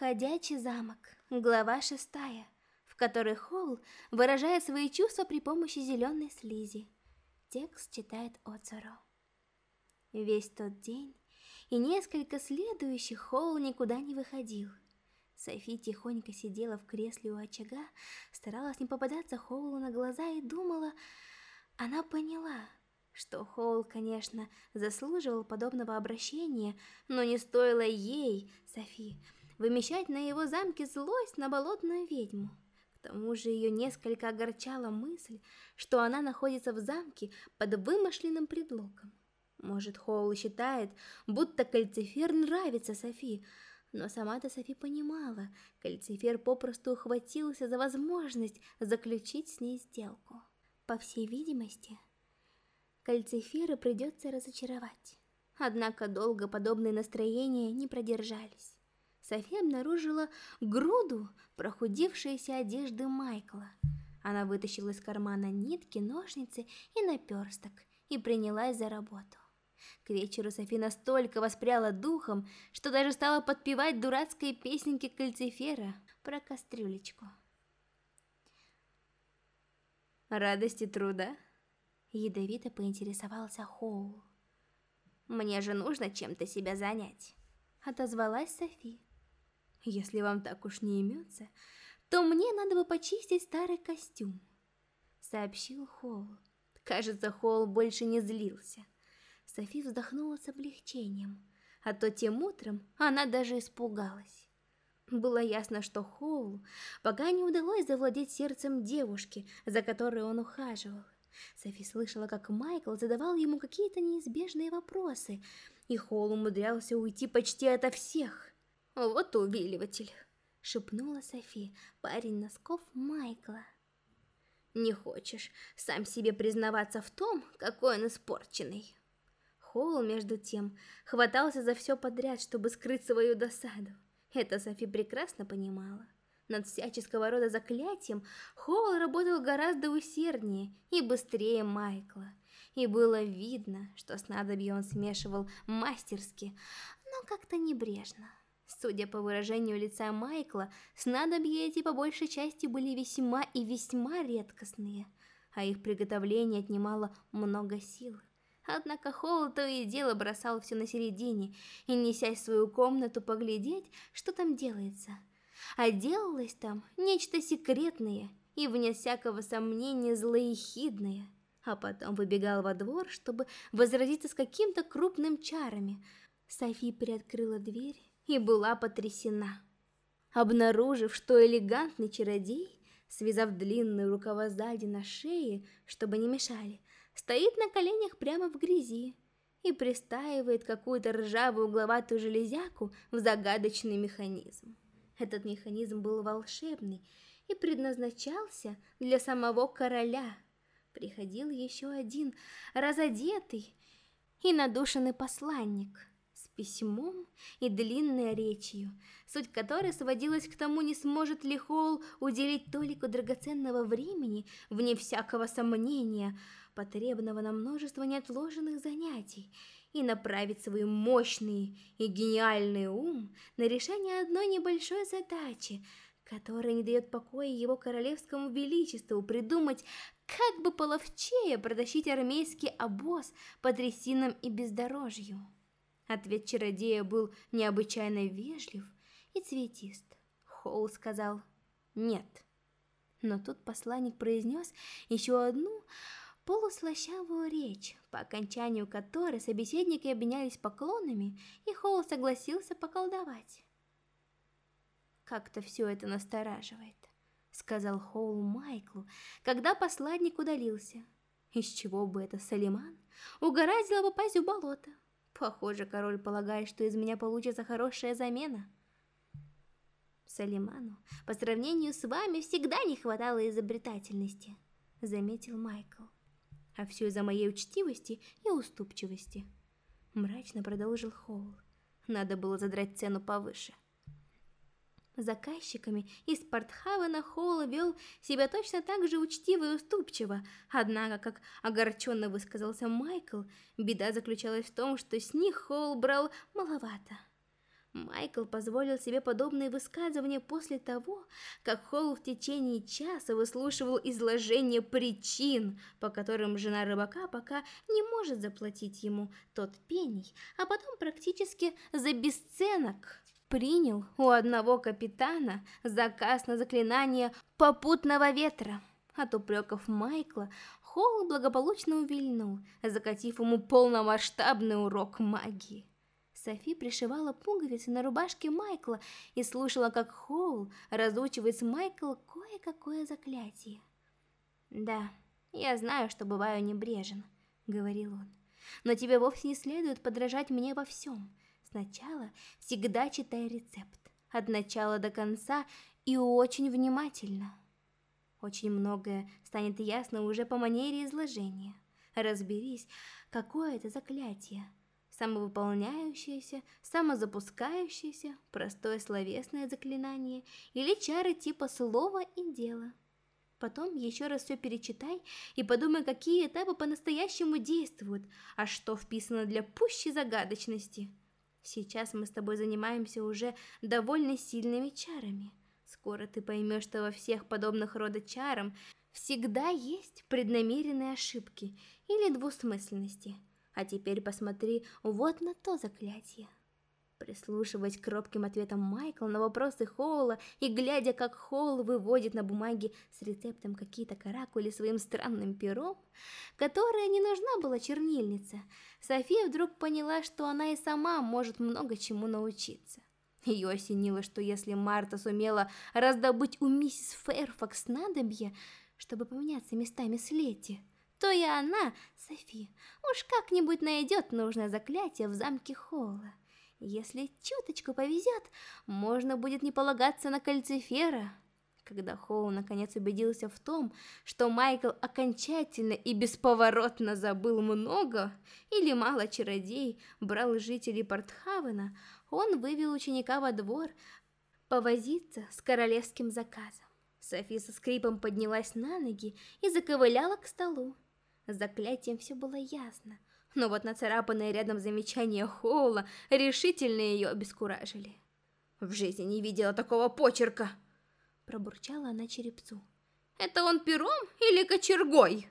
Ходячий замок. Глава шестая, в которой Хоул выражает свои чувства при помощи зеленой слизи. Текст читает Оцаро. Весь тот день и несколько следующих Хоул никуда не выходил. Софи тихонько сидела в кресле у очага, старалась не попадаться Хоулу на глаза и думала... Она поняла, что Хоул, конечно, заслуживал подобного обращения, но не стоило ей, Софи, вымещать на его замке злость на болотную ведьму. К тому же ее несколько огорчала мысль, что она находится в замке под вымышленным предлогом. Может, Хоул считает, будто Кальцифер нравится Софи, но сама-то Софи понимала, Кальцифер попросту ухватился за возможность заключить с ней сделку. По всей видимости, Кальцифера придется разочаровать. Однако долго подобные настроения не продержались. Софи обнаружила груду прохудившейся одежды Майкла. Она вытащила из кармана нитки, ножницы и наперсток и принялась за работу. К вечеру Софи настолько воспряла духом, что даже стала подпевать дурацкие песенки кальцифера про кастрюлечку. «Радости труда?» Ядовито поинтересовался Хоул. «Мне же нужно чем-то себя занять», — отозвалась Софи. Если вам так уж не имется, то мне надо бы почистить старый костюм, сообщил Холл. Кажется, Холл больше не злился. Софи вздохнула с облегчением, а то тем утром она даже испугалась. Было ясно, что Хоулу пока не удалось завладеть сердцем девушки, за которой он ухаживал. Софи слышала, как Майкл задавал ему какие-то неизбежные вопросы, и Хоул умудрялся уйти почти ото всех. «Вот увиливатель», — шепнула Софи, парень носков Майкла. «Не хочешь сам себе признаваться в том, какой он испорченный?» Холл, между тем, хватался за все подряд, чтобы скрыть свою досаду. Это Софи прекрасно понимала. Над всяческого рода заклятием Холл работал гораздо усерднее и быстрее Майкла. И было видно, что снадобье он смешивал мастерски, но как-то небрежно. Судя по выражению лица Майкла, снадобья эти по большей части были весьма и весьма редкостные, а их приготовление отнимало много сил. Однако Холл то и дело бросал все на середине и, несясь в свою комнату поглядеть, что там делается. А делалось там нечто секретное и, вне всякого сомнения, злоехидное. А потом выбегал во двор, чтобы возразиться с каким-то крупным чарами. Софи приоткрыла дверь и была потрясена. Обнаружив, что элегантный чародей, связав длинные рукава сзади на шее, чтобы не мешали, стоит на коленях прямо в грязи и пристаивает какую-то ржавую угловатую железяку в загадочный механизм. Этот механизм был волшебный и предназначался для самого короля. Приходил еще один разодетый и надушенный посланник – письмом и длинной речью, суть которой сводилась к тому, не сможет ли Холл уделить толику драгоценного времени, вне всякого сомнения, потребного на множество неотложенных занятий, и направить свой мощный и гениальный ум на решение одной небольшой задачи, которая не дает покоя его королевскому величеству придумать, как бы половчее протащить армейский обоз по трясинам и бездорожью. Ответ чародея был необычайно вежлив и цветист. Хоул сказал «нет». Но тут посланник произнес еще одну полуслащавую речь, по окончанию которой собеседники обменялись поклонами, и Хоул согласился поколдовать. «Как-то все это настораживает», — сказал Хоул Майклу, когда посланник удалился. «Из чего бы это Салиман угораздило попасть в болото?» Похоже, король полагает, что из меня получится хорошая замена. Салиману по сравнению с вами всегда не хватало изобретательности, заметил Майкл. А все из-за моей учтивости и уступчивости. Мрачно продолжил Хоул. Надо было задрать цену повыше заказчиками из Портхавена Холла вел себя точно так же учтиво и уступчиво, однако, как огорченно высказался Майкл, беда заключалась в том, что с них Холл брал маловато. Майкл позволил себе подобные высказывания после того, как Холл в течение часа выслушивал изложение причин, по которым жена рыбака пока не может заплатить ему тот пений, а потом практически за бесценок принял у одного капитана заказ на заклинание попутного ветра. От упреков Майкла Холл благополучно увильнул, закатив ему полномасштабный урок магии. Софи пришивала пуговицы на рубашке Майкла и слушала, как Хоул разучивает с Майкла кое-какое заклятие. «Да, я знаю, что бываю небрежен», — говорил он. «Но тебе вовсе не следует подражать мне во всем. Сначала всегда читай рецепт, от начала до конца и очень внимательно». Очень многое станет ясно уже по манере изложения. Разберись, какое это заклятие — самовыполняющееся, самозапускающееся, простое словесное заклинание или чары типа слова и дела. Потом еще раз все перечитай и подумай, какие этапы по-настоящему действуют, а что вписано для пущей загадочности. Сейчас мы с тобой занимаемся уже довольно сильными чарами. Скоро ты поймешь, что во всех подобных рода чарам всегда есть преднамеренные ошибки или двусмысленности – а теперь посмотри вот на то заклятие. Прислушиваясь к робким ответам Майкла на вопросы Хоула и глядя, как Хоул выводит на бумаге с рецептом какие-то каракули своим странным пером, которое не нужна была чернильница, София вдруг поняла, что она и сама может много чему научиться. Ее осенило, что если Марта сумела раздобыть у миссис Фэрфакс надобье, чтобы поменяться местами с Летти, то и она, Софи, уж как-нибудь найдет нужное заклятие в замке Холла. Если чуточку повезет, можно будет не полагаться на кальцифера. Когда Хоу наконец убедился в том, что Майкл окончательно и бесповоротно забыл много или мало чародей, брал жителей Портхавена, он вывел ученика во двор повозиться с королевским заказом. Софи со скрипом поднялась на ноги и заковыляла к столу. С заклятием все было ясно, но вот нацарапанное рядом замечание Хоула решительно ее обескуражили. «В жизни не видела такого почерка!» Пробурчала она черепцу. «Это он пером или кочергой?»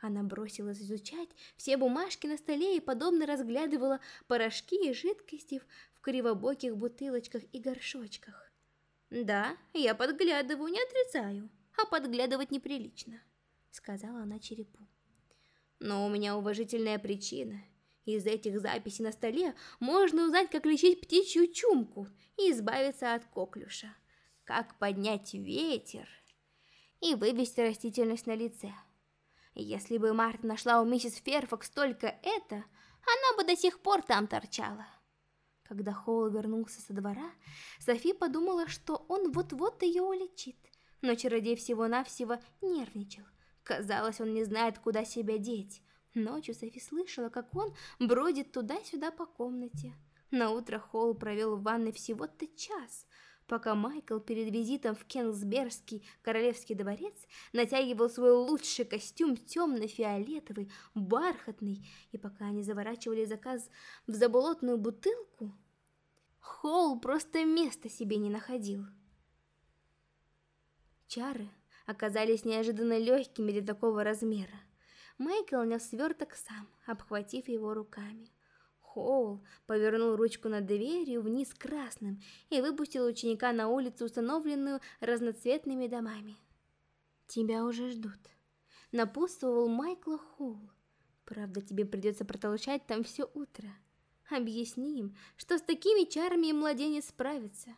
Она бросилась изучать все бумажки на столе и подобно разглядывала порошки и жидкости в кривобоких бутылочках и горшочках. «Да, я подглядываю, не отрицаю, а подглядывать неприлично» сказала она черепу. Но у меня уважительная причина. Из этих записей на столе можно узнать, как лечить птичью чумку и избавиться от коклюша, как поднять ветер и вывести растительность на лице. Если бы Марта нашла у миссис Ферфакс только это, она бы до сих пор там торчала. Когда Хоул вернулся со двора, Софи подумала, что он вот-вот ее улечит, но чародей всего-навсего нервничал – Казалось, он не знает, куда себя деть. Ночью Софи слышала, как он бродит туда-сюда по комнате. На утро Холл провел в ванной всего-то час, пока Майкл перед визитом в Кенсбергский королевский дворец натягивал свой лучший костюм темно-фиолетовый, бархатный, и пока они заворачивали заказ в заболотную бутылку, Холл просто места себе не находил. Чары оказались неожиданно легкими для такого размера. Майкл нес сверток сам, обхватив его руками. Хоул повернул ручку над дверью вниз красным и выпустил ученика на улицу, установленную разноцветными домами. «Тебя уже ждут», — напутствовал Майкла Хоул. «Правда, тебе придется протолчать там все утро. Объясни им, что с такими чарами младенец справится.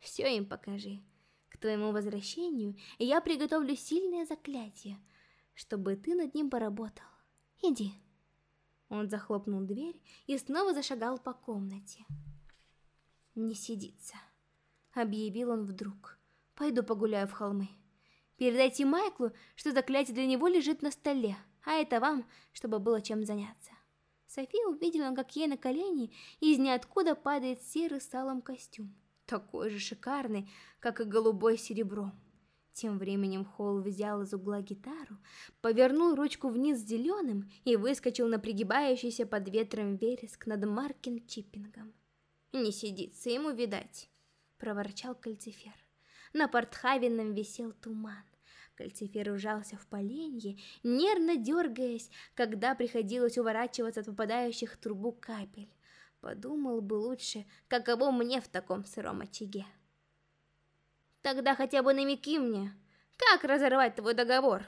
Все им покажи». К твоему возвращению я приготовлю сильное заклятие, чтобы ты над ним поработал. Иди. Он захлопнул дверь и снова зашагал по комнате. «Не сидится», — объявил он вдруг. «Пойду погуляю в холмы. Передайте Майклу, что заклятие для него лежит на столе, а это вам, чтобы было чем заняться». София увидела, как ей на колени из ниоткуда падает серый салом костюм такой же шикарный, как и голубой серебро. Тем временем Холл взял из угла гитару, повернул ручку вниз зеленым и выскочил на пригибающийся под ветром вереск над Маркин Чиппингом. Не сидится ему, видать, проворчал Кальцифер. На портхавенном висел туман. Кальцифер ужался в поленье, нервно дергаясь, когда приходилось уворачиваться от попадающих в трубу капель. Подумал бы лучше, каково мне в таком сыром очаге. Тогда хотя бы намеки мне, как разорвать твой договор,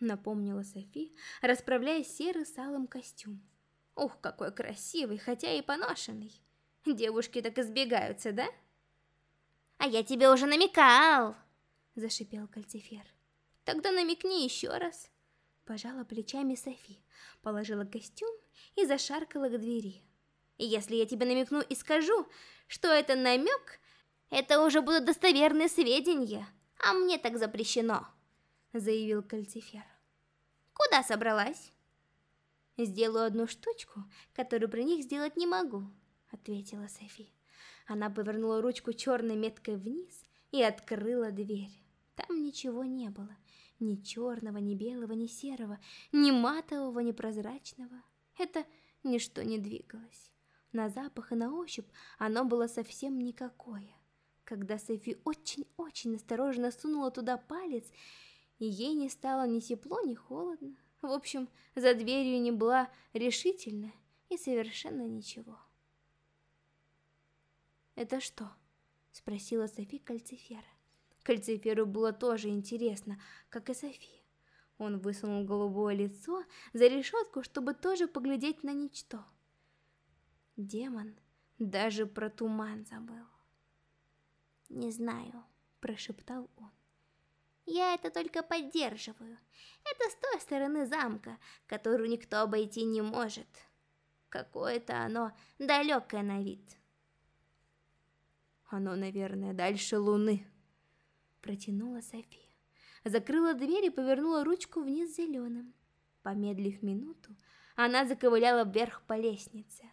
напомнила Софи, расправляя серый с алым костюм. Ух, какой красивый, хотя и поношенный. Девушки так избегаются, да? А я тебе уже намекал, зашипел Кальцифер. Тогда намекни еще раз. Пожала плечами Софи, положила костюм и зашаркала к двери. Если я тебе намекну и скажу, что это намек, это уже будут достоверные сведения, а мне так запрещено, заявил Кальцифер. Куда собралась? Сделаю одну штучку, которую при них сделать не могу, ответила Софи. Она повернула ручку черной меткой вниз и открыла дверь. Там ничего не было. Ни черного, ни белого, ни серого, ни матового, ни прозрачного. Это ничто не двигалось. На запах и на ощупь оно было совсем никакое. Когда Софи очень-очень осторожно сунула туда палец, ей не стало ни тепло, ни холодно. В общем, за дверью не была решительно и совершенно ничего. «Это что?» — спросила Софи Кальцифера. Кальциферу было тоже интересно, как и Софи. Он высунул голубое лицо за решетку, чтобы тоже поглядеть на ничто. Демон даже про туман забыл. «Не знаю», – прошептал он. «Я это только поддерживаю. Это с той стороны замка, которую никто обойти не может. Какое-то оно далекое на вид». «Оно, наверное, дальше луны», – протянула София. Закрыла дверь и повернула ручку вниз зеленым. Помедлив минуту, она заковыляла вверх по лестнице.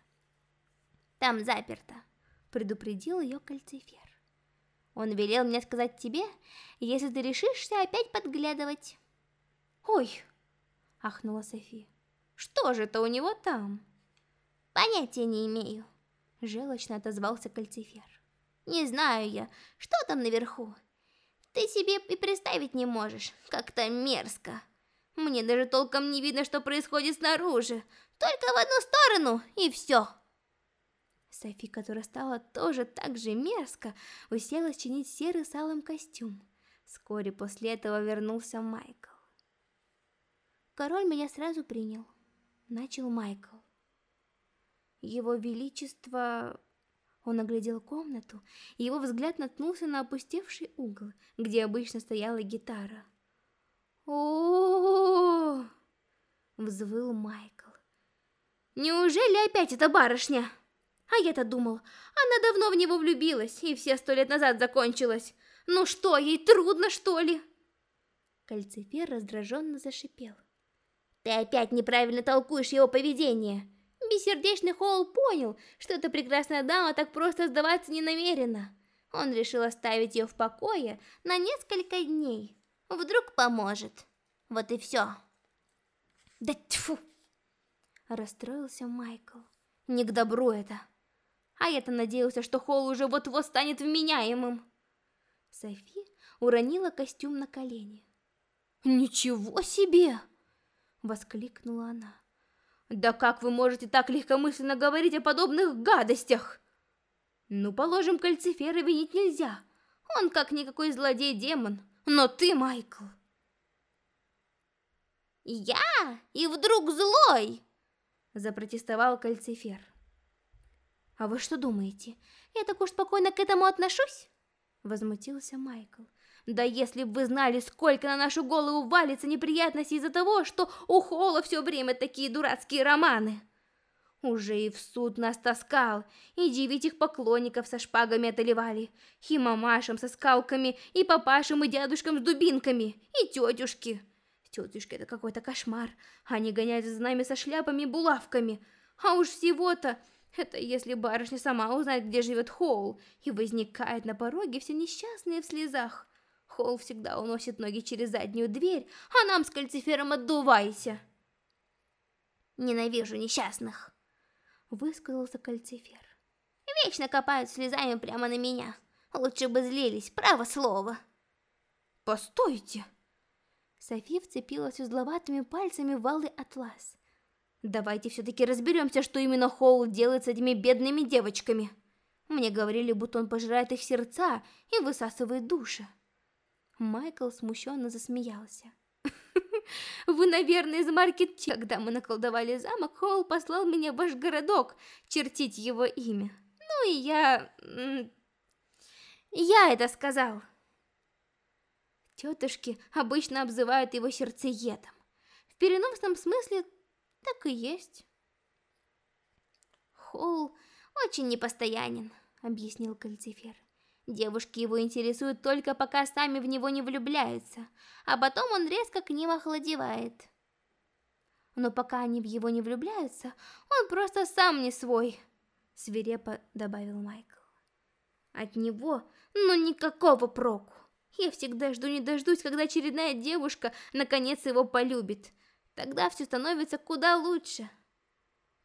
Там заперто, предупредил ее кальцифер. Он велел мне сказать тебе, если ты решишься опять подглядывать. Ой, ахнула София. Что же это у него там? Понятия не имею, желчно отозвался кальцифер. Не знаю я, что там наверху. Ты себе и представить не можешь, как-то мерзко. Мне даже толком не видно, что происходит снаружи. Только в одну сторону, и все. Софи, которая стала тоже так же мерзко, уселась чинить серый с костюм. Вскоре после этого вернулся Майкл. Король меня сразу принял. Начал Майкл. Его Величество... Он оглядел комнату, и его взгляд наткнулся на опустевший угол, где обычно стояла гитара. о, -о, -о, -о Взвыл Майкл. «Неужели опять эта барышня?» А я-то думал, она давно в него влюбилась, и все сто лет назад закончилось. Ну что, ей трудно, что ли? Кальцифер раздраженно зашипел. Ты опять неправильно толкуешь его поведение. Бессердечный Холл понял, что эта прекрасная дама так просто сдаваться не намерена. Он решил оставить ее в покое на несколько дней. Вдруг поможет. Вот и все. Да тьфу! Расстроился Майкл. Не к добру это. А я-то надеялся, что Холл уже вот-вот станет вменяемым. Софи уронила костюм на колени. «Ничего себе!» — воскликнула она. «Да как вы можете так легкомысленно говорить о подобных гадостях?» «Ну, положим, кальцифера винить нельзя. Он как никакой злодей-демон. Но ты, Майкл...» «Я? И вдруг злой?» — запротестовал кальцифер. «А вы что думаете, я так уж спокойно к этому отношусь?» Возмутился Майкл. «Да если бы вы знали, сколько на нашу голову валится неприятностей из-за того, что у Холла все время такие дурацкие романы!» Уже и в суд нас таскал, и девять поклонников со шпагами отоливали, и мамашам со скалками, и папашам, и дядушкам с дубинками, и тетюшки. Тетюшки — это какой-то кошмар, они гоняются за нами со шляпами и булавками, а уж всего-то это если барышня сама узнает, где живет Хоул, и возникает на пороге все несчастные в слезах. Хоул всегда уносит ноги через заднюю дверь, а нам с кальцифером отдувайся. Ненавижу несчастных, высказался кальцифер. Вечно копают слезами прямо на меня. Лучше бы злились, право слово. Постойте. Софи вцепилась узловатыми пальцами в валы атлас. Давайте все-таки разберемся, что именно Хоул делает с этими бедными девочками. Мне говорили, будто он пожирает их сердца и высасывает души. Майкл смущенно засмеялся. Вы, наверное, из маркет Когда мы наколдовали замок, Хоул послал меня в ваш городок чертить его имя. Ну и я... Я это сказал. Тетушки обычно обзывают его сердцеедом. В переносном смысле так и есть. Хоул очень непостоянен, объяснил Кальцифер. Девушки его интересуют только пока сами в него не влюбляются, а потом он резко к ним охладевает. Но пока они в его не влюбляются, он просто сам не свой, свирепо добавил Майкл. От него, ну никакого проку. Я всегда жду не дождусь, когда очередная девушка наконец его полюбит. Тогда все становится куда лучше.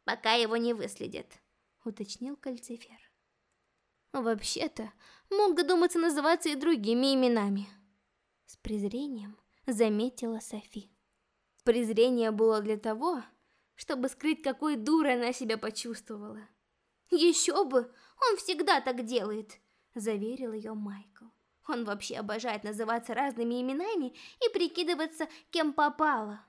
Пока его не выследят, уточнил Кальцифер. Вообще-то, мог додуматься называться и другими именами. С презрением заметила Софи. Презрение было для того, чтобы скрыть, какой дурой она себя почувствовала. «Еще бы! Он всегда так делает!» – заверил ее Майкл. Он вообще обожает называться разными именами и прикидываться, кем попало.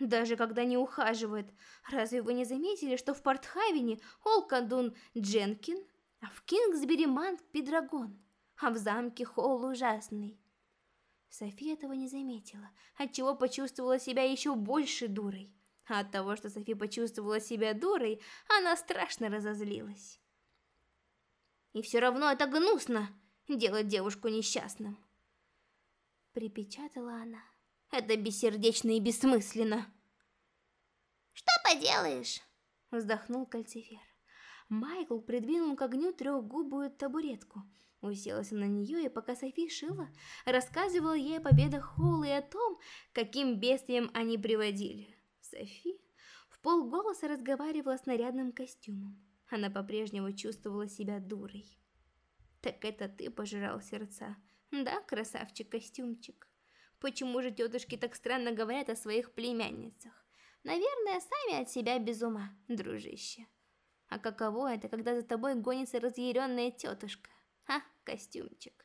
Даже когда не ухаживает. Разве вы не заметили, что в Портхавене Олкадун Дженкин, а в Кингсбери Манг Педрагон, а в замке Холл Ужасный? Софи этого не заметила, отчего почувствовала себя еще больше дурой. А от того, что Софи почувствовала себя дурой, она страшно разозлилась. И все равно это гнусно, делать девушку несчастным. Припечатала она. Это бессердечно и бессмысленно. Что поделаешь? Вздохнул Кальцифер. Майкл придвинул к огню трехгубую табуретку. Уселся на нее, и пока Софи шила, рассказывала ей о победах Холла и о том, каким бедствием они приводили. Софи в полголоса разговаривала с нарядным костюмом. Она по-прежнему чувствовала себя дурой. Так это ты пожирал сердца. Да, красавчик-костюмчик? Почему же тетушки так странно говорят о своих племянницах? Наверное, сами от себя без ума, дружище. А каково это, когда за тобой гонится разъяренная тетушка? А, костюмчик.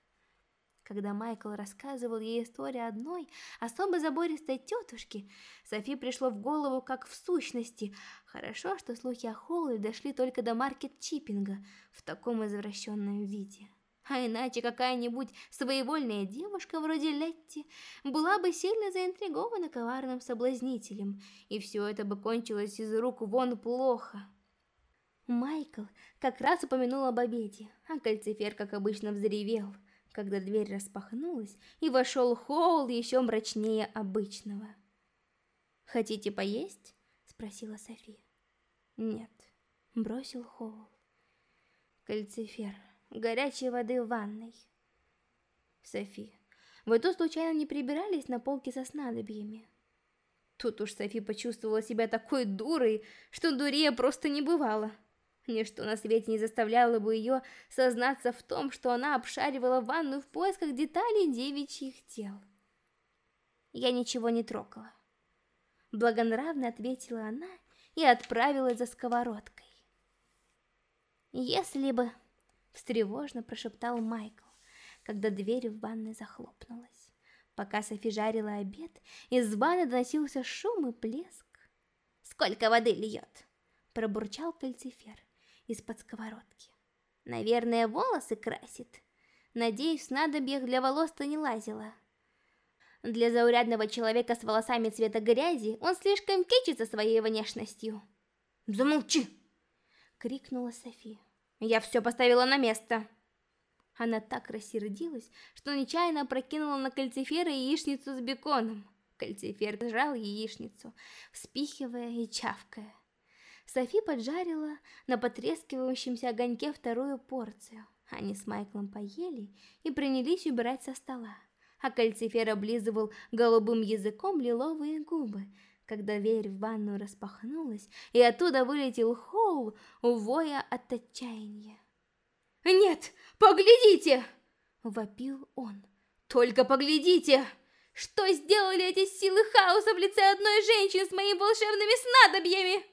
Когда Майкл рассказывал ей историю одной особо забористой тетушки, Софи пришло в голову как в сущности. Хорошо, что слухи о Холле дошли только до маркет-чиппинга в таком извращенном виде. А иначе какая-нибудь своевольная девушка вроде Летти была бы сильно заинтригована коварным соблазнителем, и все это бы кончилось из рук вон плохо. Майкл как раз упомянул об обеде, а кальцифер, как обычно, взревел – когда дверь распахнулась, и вошел Хоул еще мрачнее обычного. «Хотите поесть?» — спросила Софи. «Нет», — бросил Хоул. «Кальцифер, горячей воды в ванной». «Софи, вы тут случайно не прибирались на полке со снадобьями?» Тут уж Софи почувствовала себя такой дурой, что дурее просто не бывало. Ничто на свете не заставляло бы ее сознаться в том, что она обшаривала ванну в поисках деталей девичьих тел. Я ничего не трогала. Благонравно ответила она и отправилась за сковородкой. «Если бы...» — встревожно прошептал Майкл, когда дверь в ванной захлопнулась. Пока Софи жарила обед, из ванны доносился шум и плеск. «Сколько воды льет?» — пробурчал кальцифер из-под сковородки. Наверное, волосы красит. Надеюсь, снадобьях для волос-то не лазила. Для заурядного человека с волосами цвета грязи он слишком кичится своей внешностью. «Замолчи!» — крикнула София. «Я все поставила на место!» Она так рассердилась, что нечаянно прокинула на кальцифера яичницу с беконом. Кальцифер сжал яичницу, вспихивая и чавкая. Софи поджарила на потрескивающемся огоньке вторую порцию. Они с Майклом поели и принялись убирать со стола. А кальцифер облизывал голубым языком лиловые губы, когда дверь в ванную распахнулась, и оттуда вылетел Хоул, воя от отчаяния. Нет, поглядите!» Вопил он. «Только поглядите! Что сделали эти силы хаоса в лице одной женщины с моими волшебными снадобьями?»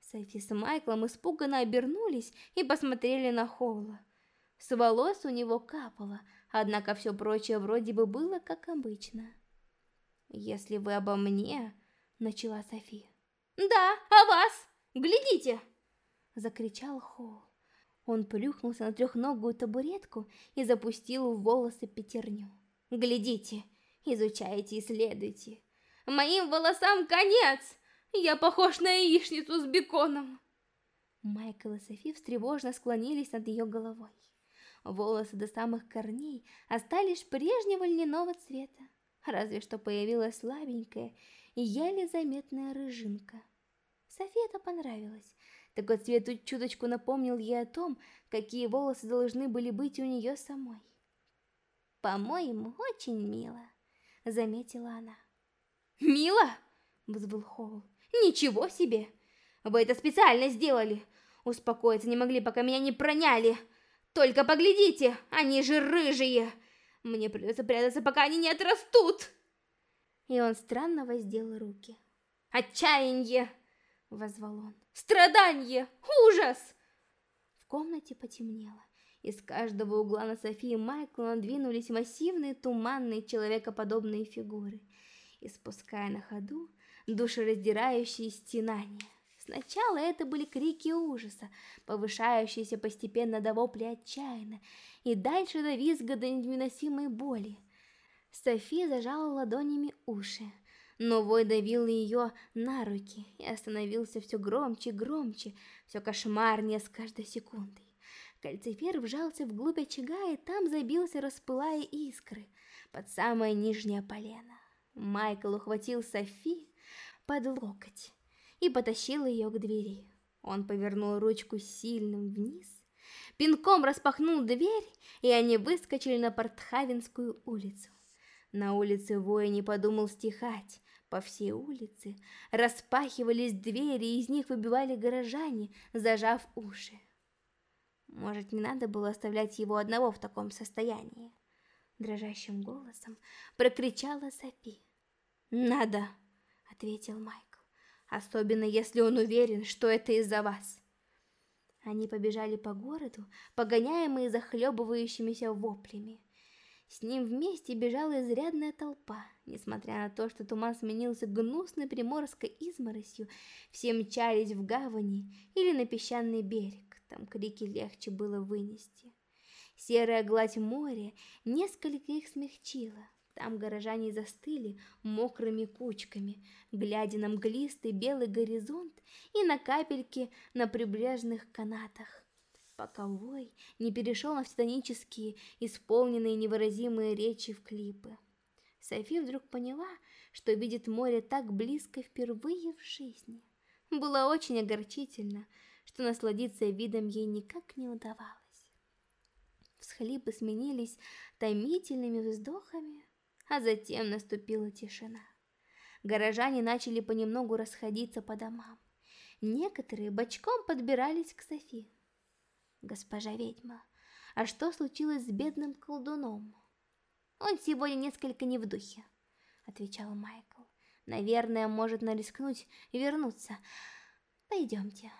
Софи с Майклом испуганно обернулись и посмотрели на Холла. С волос у него капало, однако все прочее вроде бы было как обычно. «Если вы обо мне...» — начала Софи. «Да, о вас! Глядите!» — закричал Холл. Он плюхнулся на трехногую табуретку и запустил в волосы пятерню. «Глядите, изучайте, исследуйте. Моим волосам конец! Я похож на яичницу с беконом!» Майкл и Софи встревожно склонились над ее головой. Волосы до самых корней остались прежнего льняного цвета, разве что появилась слабенькая и еле заметная рыжинка. Софи это понравилось, такой цвет чуточку напомнил ей о том, какие волосы должны были быть у нее самой. «По-моему, очень мило», — заметила она. «Мило?» — взвыл Холл. «Ничего себе! Вы это специально сделали! Успокоиться не могли, пока меня не проняли! Только поглядите, они же рыжие! Мне придется прятаться, пока они не отрастут!» И он странно воздел руки. «Отчаяние!» — возвал он. «Страдание! Ужас!» В комнате потемнело. Из каждого угла на Софии и Майкла надвинулись массивные, туманные, человекоподобные фигуры, испуская на ходу душераздирающие стенания. Сначала это были крики ужаса, повышающиеся постепенно до вопли отчаянно, и дальше до визга до невыносимой боли. София зажала ладонями уши, но вой давил ее на руки и остановился все громче и громче, все кошмарнее с каждой секундой. Кальцифер вжался вглубь очага и там забился, распылая искры под самое нижнее полено. Майкл ухватил Софи под локоть и потащил ее к двери. Он повернул ручку сильным вниз, пинком распахнул дверь, и они выскочили на Портхавенскую улицу. На улице воя не подумал стихать, по всей улице распахивались двери, и из них выбивали горожане, зажав уши. Может, не надо было оставлять его одного в таком состоянии? Дрожащим голосом прокричала Софи. «Надо!» — ответил Майкл. «Особенно, если он уверен, что это из-за вас». Они побежали по городу, погоняемые захлебывающимися воплями. С ним вместе бежала изрядная толпа. Несмотря на то, что туман сменился гнусной приморской изморосью, все мчались в гавани или на песчаный берег. Там крики легче было вынести. Серая гладь моря несколько их смягчила. Там горожане застыли мокрыми кучками, глядя на мглистый белый горизонт и на капельки на прибрежных канатах пока вой не перешел на фотонические, исполненные невыразимые речи в клипы. Софи вдруг поняла, что видит море так близко впервые в жизни. Было очень огорчительно, что насладиться видом ей никак не удавалось. Всхлипы сменились томительными вздохами, а затем наступила тишина. Горожане начали понемногу расходиться по домам. Некоторые бочком подбирались к Софи госпожа ведьма. А что случилось с бедным колдуном? Он сегодня несколько не в духе, отвечал Майкл. Наверное, может нарискнуть и вернуться. Пойдемте.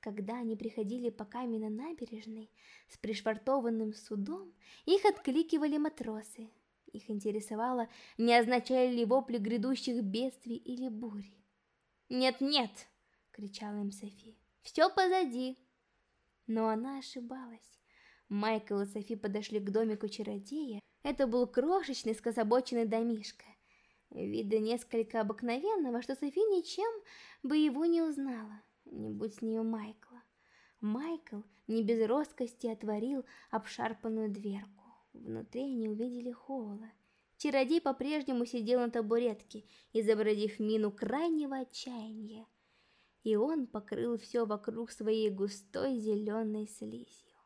Когда они приходили по каменной набережной с пришвартованным судом, их откликивали матросы. Их интересовало, не означали ли вопли грядущих бедствий или бури. «Нет-нет!» — кричала им Софи. «Все позади!» Но она ошибалась. Майкл и Софи подошли к домику чародея. Это был крошечный скособоченный домишко. Вида несколько обыкновенного, что Софи ничем бы его не узнала, не будь с нее Майкла. Майкл не без роскости отворил обшарпанную дверку. Внутри они увидели Холла. Чародей по-прежнему сидел на табуретке, изобразив мину крайнего отчаяния и он покрыл все вокруг своей густой зеленой слизью.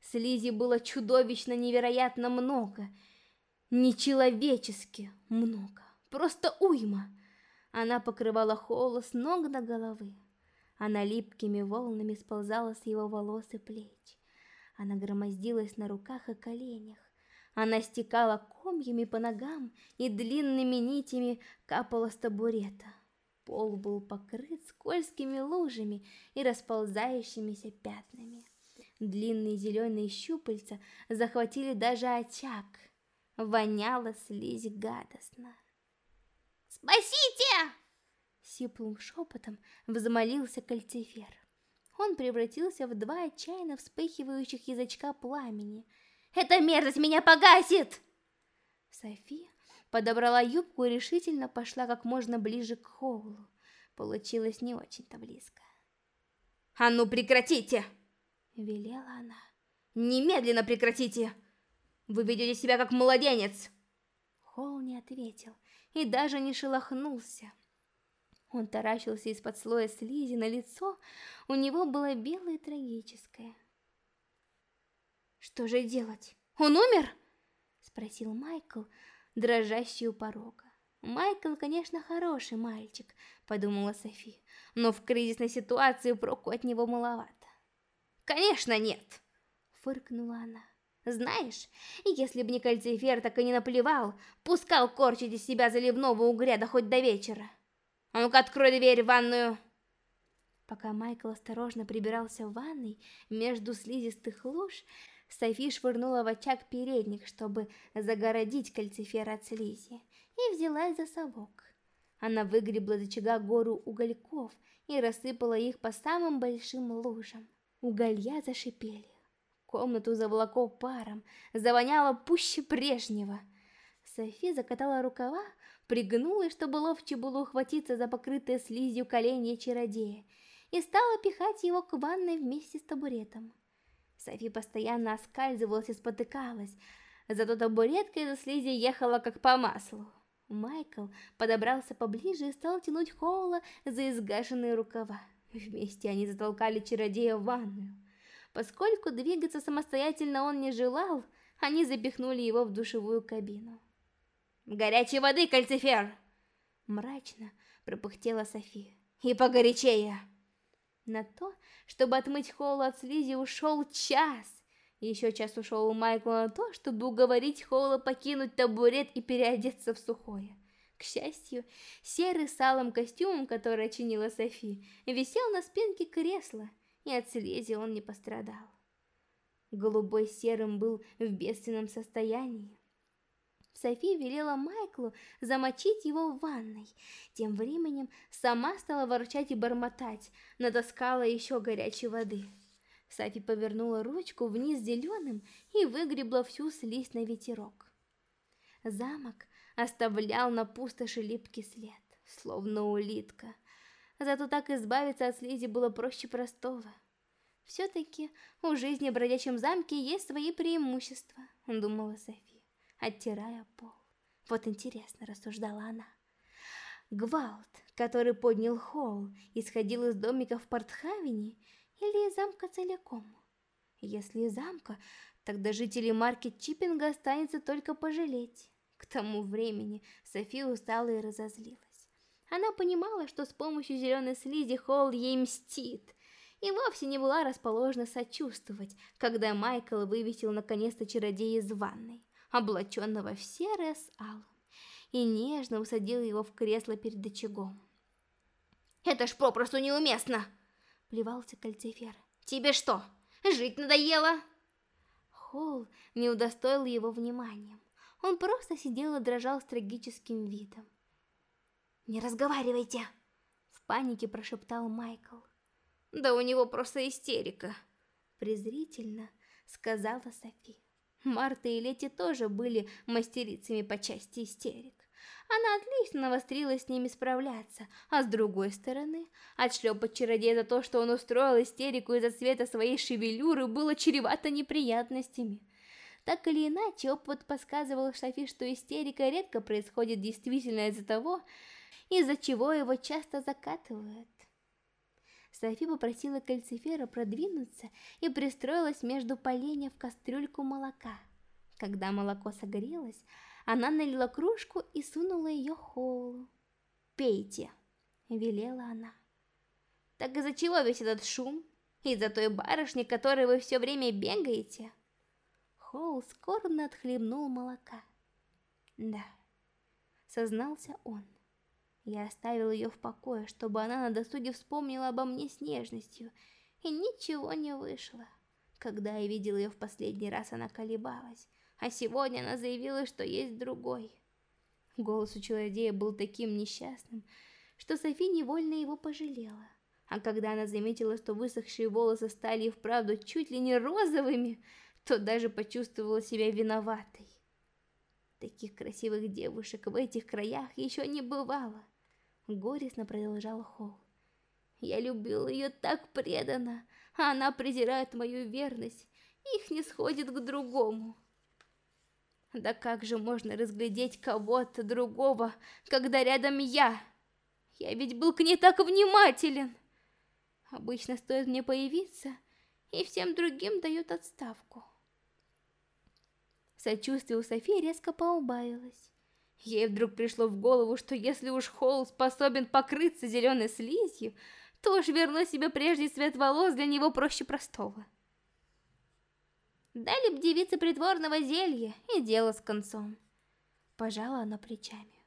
Слизи было чудовищно невероятно много, нечеловечески много, просто уйма. Она покрывала Холла с ног до головы. Она липкими волнами сползала с его волос и плеч. Она громоздилась на руках и коленях. Она стекала комьями по ногам и длинными нитями капала с табурета. Пол был покрыт скользкими лужами и расползающимися пятнами. Длинные зеленые щупальца захватили даже очаг. Воняло слизь гадостно. «Спасите!» Сиплым шепотом взмолился кальцифер. Он превратился в два отчаянно вспыхивающих язычка пламени. «Эта мерзость меня погасит!» София подобрала юбку и решительно пошла как можно ближе к Хоулу. Получилось не очень-то близко. «А ну прекратите!» — велела она. «Немедленно прекратите! Вы ведете себя как младенец!» Хоул не ответил и даже не шелохнулся. Он таращился из-под слоя слизи на лицо, у него было белое и трагическое. «Что же делать? Он умер?» — спросил Майкл, дрожащий у порога. «Майкл, конечно, хороший мальчик», — подумала Софи, «но в кризисной ситуации проку от него маловато». «Конечно нет!» — фыркнула она. «Знаешь, если бы не кальцифер так и не наплевал, пускал корчить из себя заливного угря да хоть до вечера. А ну-ка открой дверь в ванную!» Пока Майкл осторожно прибирался в ванной между слизистых луж, Софи швырнула в очаг передник, чтобы загородить кальцифер от слизи, и взялась за совок. Она выгребла из очага гору угольков и рассыпала их по самым большим лужам. Уголья зашипели. Комнату заволокло паром, завоняло пуще прежнего. Софи закатала рукава, пригнулась, чтобы ловче было ухватиться за покрытое слизью коленья чародея, и стала пихать его к ванной вместе с табуретом. Софи постоянно оскальзывалась и спотыкалась, зато табуретка из-за слизи ехала как по маслу. Майкл подобрался поближе и стал тянуть Хоула за изгашенные рукава. Вместе они затолкали чародея в ванную. Поскольку двигаться самостоятельно он не желал, они запихнули его в душевую кабину. «Горячей воды, кальцифер!» Мрачно пропыхтела София. «И погорячее!» На то, чтобы отмыть Холла от слизи, ушел час. Еще час ушел у Майкла на то, чтобы уговорить Холла покинуть табурет и переодеться в сухое. К счастью, серый с алым костюмом, который очинила Софи, висел на спинке кресла, и от слези он не пострадал. Голубой серым был в бедственном состоянии. Софи велела Майклу замочить его в ванной. Тем временем сама стала ворчать и бормотать, натаскала еще горячей воды. Софи повернула ручку вниз зеленым и выгребла всю слизь на ветерок. Замок оставлял на пустоши липкий след, словно улитка. Зато так избавиться от слизи было проще простого. Все-таки у жизни в бродячем замке есть свои преимущества, думала Софи, оттирая пол. Вот интересно, рассуждала она. Гвалт, который поднял Холл, исходил из домика в Портхавене или из замка целиком? Если из замка, тогда жителей маркет Чиппинга останется только пожалеть. К тому времени София устала и разозлилась. Она понимала, что с помощью зеленой слизи Холл ей мстит, и вовсе не была расположена сочувствовать, когда Майкл вывесил наконец-то чародея из ванной, облаченного в серое с алым, и нежно усадил его в кресло перед очагом. «Это ж попросту неуместно!» — плевался кальцифер. «Тебе что, жить надоело?» Холл не удостоил его вниманием. Он просто сидел и дрожал с трагическим видом. «Не разговаривайте!» В панике прошептал Майкл. «Да у него просто истерика!» Презрительно сказала Софи. Марта и Лети тоже были мастерицами по части истерик. Она отлично навострилась с ними справляться, а с другой стороны, отшлепать чародея за то, что он устроил истерику из-за цвета своей шевелюры, было чревато неприятностями. Так или иначе, опыт подсказывал Шафи, что истерика редко происходит действительно из-за того, из-за чего его часто закатывают. Софи попросила кальцифера продвинуться и пристроилась между поленья в кастрюльку молока. Когда молоко согрелось, она налила кружку и сунула ее Хоулу. «Пейте», — велела она. «Так из-за чего весь этот шум? Из-за той барышни, которой вы все время бегаете? Хоул скорбно отхлебнул молока. Да, сознался он. Я оставил ее в покое, чтобы она на досуге вспомнила обо мне с нежностью, и ничего не вышло. Когда я видел ее в последний раз, она колебалась, а сегодня она заявила, что есть другой. Голос у чародея был таким несчастным, что Софи невольно его пожалела. А когда она заметила, что высохшие волосы стали вправду чуть ли не розовыми, то даже почувствовала себя виноватой. Таких красивых девушек в этих краях еще не бывало. Горестно продолжал Холл. Я любил ее так преданно, а она презирает мою верность, их не сходит к другому. Да как же можно разглядеть кого-то другого, когда рядом я? Я ведь был к ней так внимателен. Обычно стоит мне появиться, и всем другим дают отставку. Сочувствие у Софии резко поубавилось. Ей вдруг пришло в голову, что если уж Холл способен покрыться зеленой слизью, то уж вернуть себе прежний цвет волос для него проще простого. Дали б девице притворного зелья, и дело с концом. Пожала она плечами.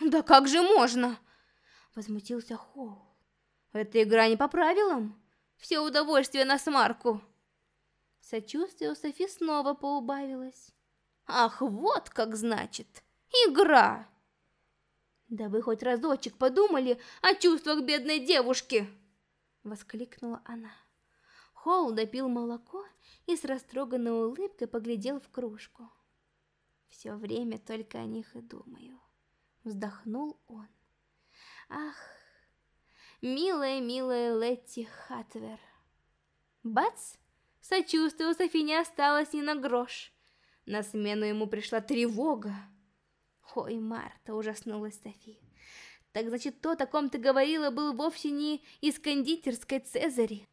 «Да как же можно?» Возмутился Холл. «Эта игра не по правилам. Все удовольствие на смарку». Сочувствие у Софи снова поубавилось. «Ах, вот как значит! Игра!» «Да вы хоть разочек подумали о чувствах бедной девушки!» Воскликнула она. Холл допил молоко и с растроганной улыбкой поглядел в кружку. «Все время только о них и думаю», — вздохнул он. «Ах, милая-милая Летти Хатвер!» Бац! Сочувствия у Софи не осталось ни на грош. На смену ему пришла тревога. Ой, Марта, ужаснулась Софи. Так значит, то, о ком ты говорила, был вовсе не из кондитерской Цезари.